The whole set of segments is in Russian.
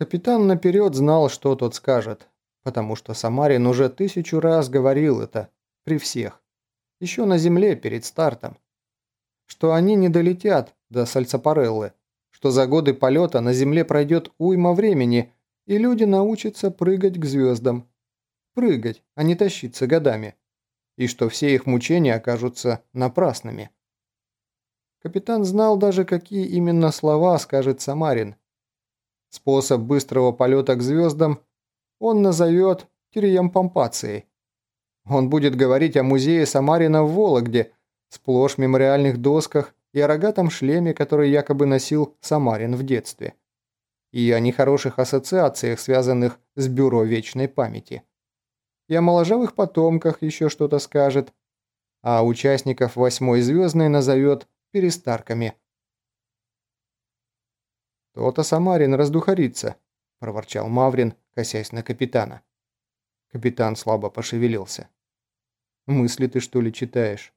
Капитан наперед знал, что тот скажет, потому что Самарин уже тысячу раз говорил это, при всех, еще на земле перед стартом, что они не долетят до Сальцапареллы, что за годы полета на земле пройдет уйма времени, и люди научатся прыгать к звездам. Прыгать, а не тащиться годами. И что все их мучения окажутся напрасными. Капитан знал даже, какие именно слова скажет Самарин. Способ быстрого полета к звездам он назовет тириемпампацией. Он будет говорить о музее Самарина в Вологде, сплошь мемориальных досках и о рогатом шлеме, который якобы носил Самарин в детстве. И о нехороших ассоциациях, связанных с Бюро Вечной Памяти. И о моложавых потомках еще что-то скажет. А участников Восьмой Звездной назовет перестарками. «То-то Самарин раздухарится», – проворчал Маврин, косясь на капитана. Капитан слабо пошевелился. «Мысли ты, что ли, читаешь?»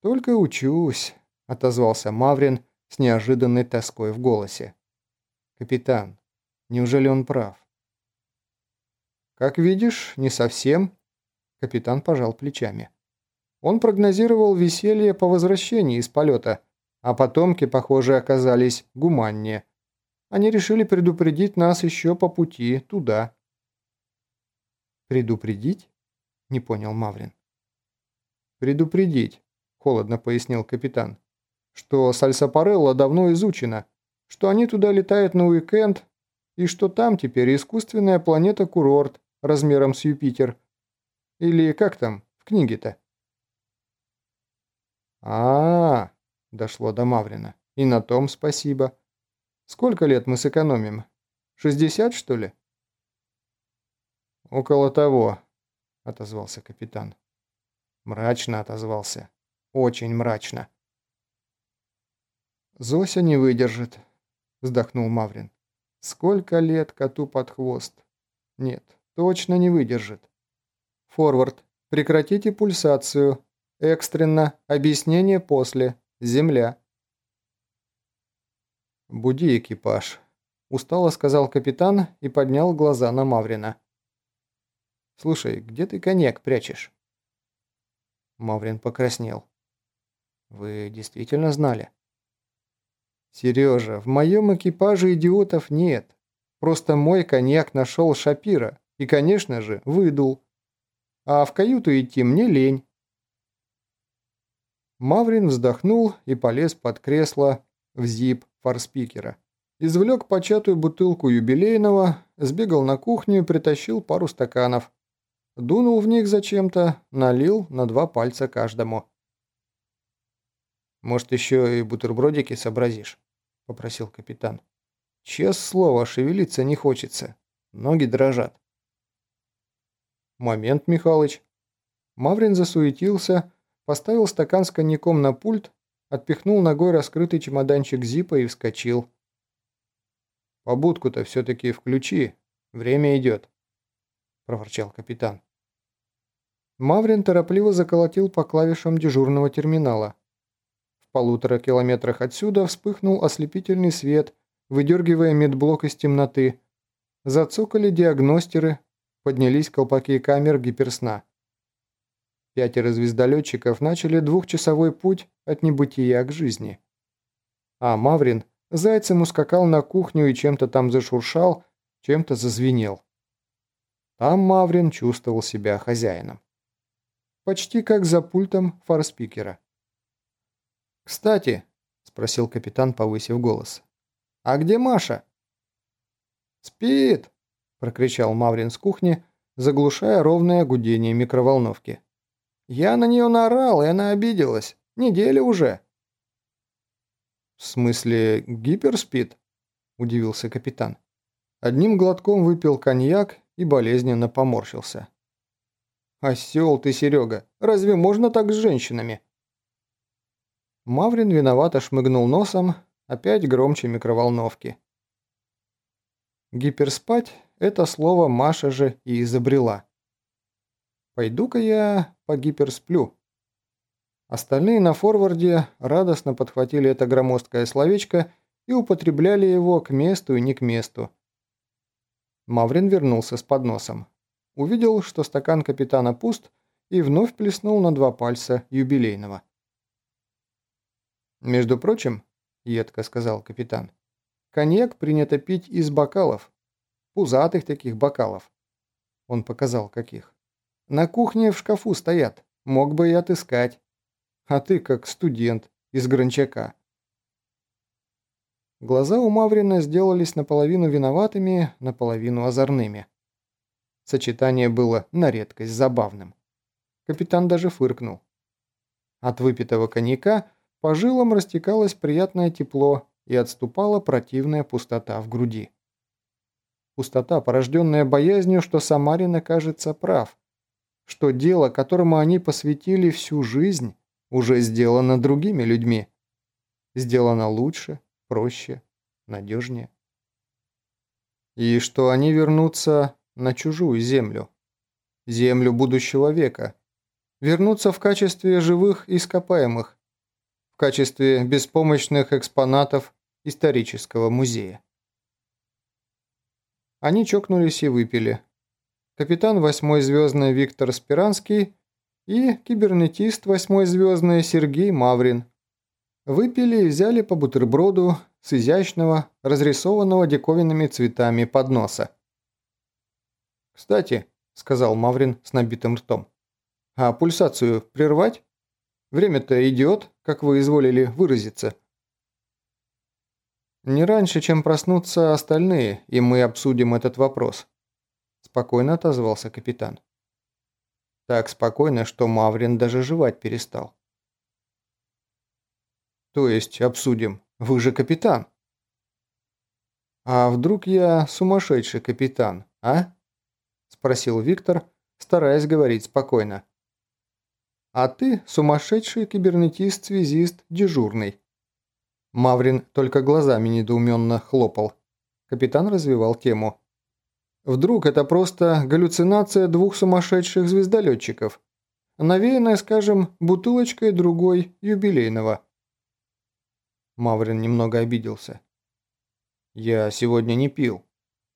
«Только учусь», – отозвался Маврин с неожиданной тоской в голосе. «Капитан, неужели он прав?» «Как видишь, не совсем», – капитан пожал плечами. Он прогнозировал веселье по возвращении из полета, а потомки, похоже, оказались гуманнее. Они решили предупредить нас еще по пути туда. «Предупредить?» – не понял Маврин. «Предупредить», – холодно пояснил капитан, «что Сальсапарелла давно изучена, что они туда летают на уикенд и что там теперь искусственная планета-курорт размером с Юпитер. Или как там в книге-то?» а, -а, -а дошло до Маврина. «И на том спасибо. Сколько лет мы сэкономим? 60, что ли?» «Около того», — отозвался капитан. Мрачно отозвался. Очень мрачно. «Зося не выдержит», — вздохнул Маврин. «Сколько лет коту под хвост? Нет, точно не выдержит. Форвард, прекратите пульсацию, Экстренно. Объяснение после. Земля. «Буди экипаж», – устало сказал капитан и поднял глаза на Маврина. «Слушай, где ты коньяк прячешь?» Маврин покраснел. «Вы действительно знали?» «Сережа, в моем экипаже идиотов нет. Просто мой коньяк нашел Шапира и, конечно же, выдул. А в каюту идти мне лень. Маврин вздохнул и полез под кресло в зип фарспикера. Извлек початую бутылку юбилейного, сбегал на кухню и притащил пару стаканов. Дунул в них зачем-то, налил на два пальца каждому. «Может, еще и бутербродики сообразишь?» – попросил капитан. «Честное слово, шевелиться не хочется. Ноги дрожат». «Момент, Михалыч». Маврин засуетился, поставил стакан с коньяком на пульт, отпихнул ногой раскрытый чемоданчик зипа и вскочил. «Побудку-то все-таки включи, время идет», – проворчал капитан. Маврин торопливо заколотил по клавишам дежурного терминала. В полутора километрах отсюда вспыхнул ослепительный свет, выдергивая медблок из темноты. Зацокали диагностеры, поднялись колпаки камер гиперсна. Пятеро звездолетчиков начали двухчасовой путь от небытия к жизни. А Маврин зайцем ускакал на кухню и чем-то там зашуршал, чем-то зазвенел. Там Маврин чувствовал себя хозяином. Почти как за пультом фарспикера. «Кстати», — спросил капитан, повысив голос, — «а где Маша?» «Спит!» — прокричал Маврин с кухни, заглушая ровное гудение микроволновки. Я на нее наорал, и она обиделась. Неделя уже». «В смысле, гиперспид?» – удивился капитан. Одним глотком выпил коньяк и болезненно поморщился. «Осел ты, Серега, разве можно так с женщинами?» Маврин виновато шмыгнул носом, опять громче микроволновки. Гиперспать – это слово Маша же и изобрела. Пойду-ка я погиперсплю. Остальные на форварде радостно подхватили это громоздкое словечко и употребляли его к месту и не к месту, Маврин вернулся с подносом. Увидел, что стакан капитана пуст, и вновь плеснул на два пальца юбилейного. «Между прочим», — едко сказал капитан, — «коньяк принято пить из бокалов, пузатых таких бокалов». Он показал, каких. «На кухне в шкафу стоят, мог бы и отыскать. А ты как студент из Гранчака». Глаза у Маврина сделались наполовину виноватыми, наполовину озорными. Сочетание было на редкость забавным. Капитан даже фыркнул. От выпитого коньяка по жилам растекалось приятное тепло и отступала противная пустота в груди. Пустота, порожденная боязнью, что Самарин окажется прав, что дело, которому они посвятили всю жизнь, уже сделано другими людьми. Сделано лучше, проще, надежнее. И что они вернутся на чужую землю. Землю будущего века. Вернутся в качестве живых ископаемых, в качестве беспомощных экспонатов исторического музея. Они чокнулись и выпили. Капитан восьмой звездный Виктор Спиранский и кибернетист восьмой звездный Сергей Маврин. Выпили и взяли по бутерброду с изящного, разрисованного диковинными цветами подноса. «Кстати», — сказал Маврин с набитым ртом, — «а пульсацию прервать? Время-то идет, как вы изволили выразиться». «Не раньше, чем проснутся остальные, и мы обсудим этот вопрос», – спокойно отозвался капитан. Так спокойно, что Маврин даже жевать перестал. «То есть обсудим? Вы же капитан!» «А вдруг я сумасшедший капитан, а?» – спросил Виктор, стараясь говорить спокойно. «А ты сумасшедший кибернетист-связист дежурный». Маврин только глазами недоуменно хлопал. Капитан развивал тему. «Вдруг это просто галлюцинация двух сумасшедших звездолетчиков, навеянная, скажем, бутылочкой другой юбилейного?» Маврин немного обиделся. «Я сегодня не пил.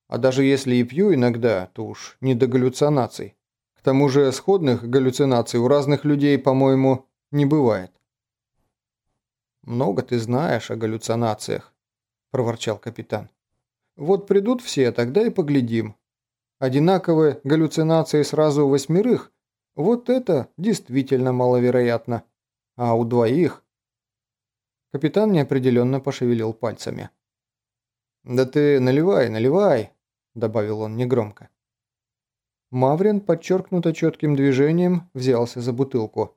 А даже если и пью иногда, то уж не до галлюцинаций. К тому же сходных галлюцинаций у разных людей, по-моему, не бывает. «Много ты знаешь о галлюцинациях», – проворчал капитан. «Вот придут все, тогда и поглядим. Одинаковые галлюцинации сразу у восьмерых – вот это действительно маловероятно. А у двоих...» Капитан неопределенно пошевелил пальцами. «Да ты наливай, наливай», – добавил он негромко. Маврин, подчеркнуто четким движением, взялся за бутылку.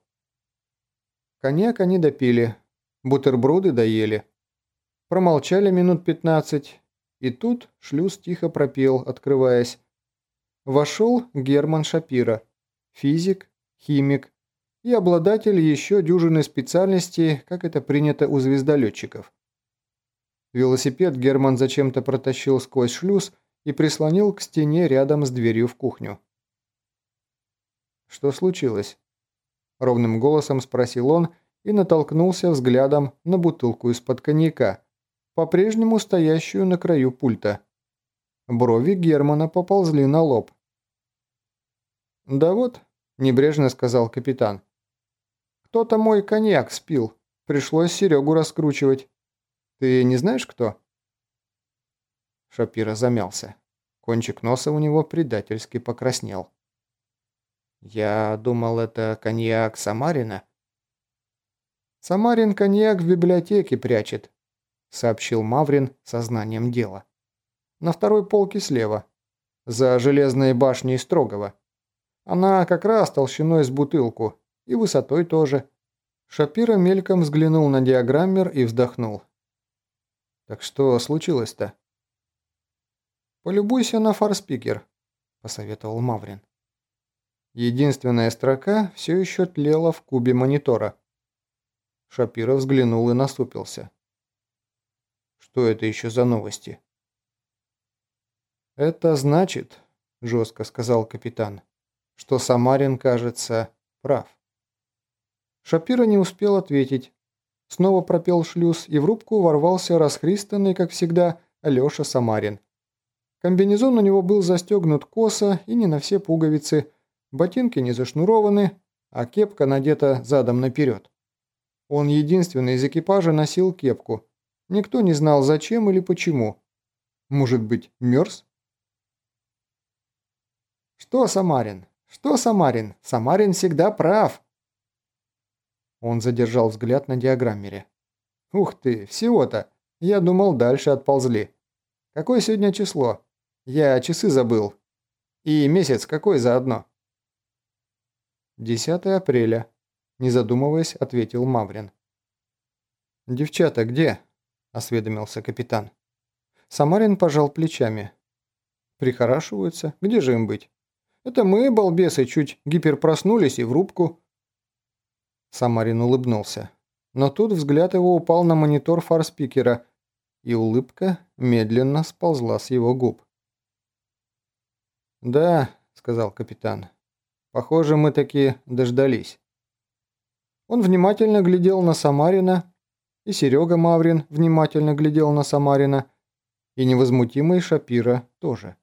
Коньяк они допили, бутерброды доели. Промолчали минут пятнадцать, и тут шлюз тихо пропел, открываясь. Вошел Герман Шапира, физик, химик и обладатель еще дюжины специальностей, как это принято у звездолетчиков. Велосипед Герман зачем-то протащил сквозь шлюз и прислонил к стене рядом с дверью в кухню. «Что случилось?» Ровным голосом спросил он и натолкнулся взглядом на бутылку из-под коньяка, по-прежнему стоящую на краю пульта. Брови Германа поползли на лоб. «Да вот», – небрежно сказал капитан. «Кто-то мой коньяк спил. Пришлось Серегу раскручивать. Ты не знаешь, кто?» Шапира замялся. Кончик носа у него предательски покраснел. «Я думал, это коньяк Самарина». «Самарин коньяк в библиотеке прячет», — сообщил Маврин сознанием дела. «На второй полке слева, за железной башней Строгова. Она как раз толщиной с бутылку и высотой тоже». Шапира мельком взглянул на диаграммер и вздохнул. «Так что случилось-то?» «Полюбуйся на фарспикер», – посоветовал Маврин. Единственная строка все еще тлела в кубе монитора. Шапира взглянул и насупился. «Что это еще за новости?» «Это значит», – жестко сказал капитан, – «что Самарин, кажется, прав». Шапира не успел ответить. Снова пропел шлюз, и в рубку ворвался расхристанный, как всегда, Алеша Самарин – Комбинезон у него был застегнут косо и не на все пуговицы, ботинки не зашнурованы, а кепка надета задом наперед. Он единственный из экипажа носил кепку. Никто не знал, зачем или почему. Может быть, мерз? «Что, Самарин? Что, Самарин? Самарин всегда прав!» Он задержал взгляд на диаграммере. «Ух ты, всего-то! Я думал, дальше отползли. Какое сегодня число? Я часы забыл. И месяц какой заодно?» «10 апреля», – не задумываясь, ответил Маврин. «Девчата где?» – осведомился капитан. Самарин пожал плечами. «Прихорашиваются. Где же им быть? Это мы, балбесы, чуть гиперпроснулись и в рубку». Самарин улыбнулся. Но тут взгляд его упал на монитор фарспикера, и улыбка медленно сползла с его губ. «Да», — сказал капитан, — «похоже, мы таки дождались». Он внимательно глядел на Самарина, и Серега Маврин внимательно глядел на Самарина, и невозмутимый Шапира тоже.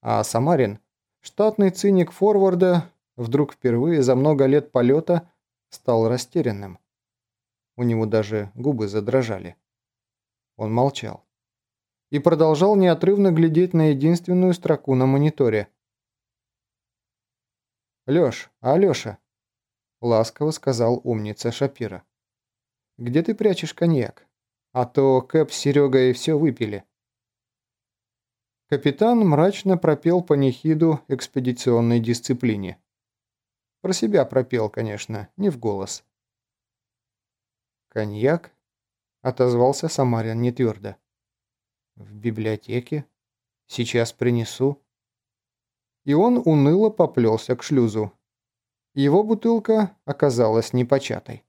А Самарин, штатный циник форварда, вдруг впервые за много лет полета стал растерянным. У него даже губы задрожали. Он молчал. И продолжал неотрывно глядеть на единственную строку на мониторе. «Лёш, а Лёша?» – ласково сказал умница Шапира. «Где ты прячешь коньяк? А то Кэп с Серегой все выпили». Капитан мрачно пропел панихиду экспедиционной дисциплине. Про себя пропел, конечно, не в голос. «Коньяк?» – отозвался Самарин нетвердо. «В библиотеке? Сейчас принесу». И он уныло поплелся к шлюзу. Его бутылка оказалась непочатой.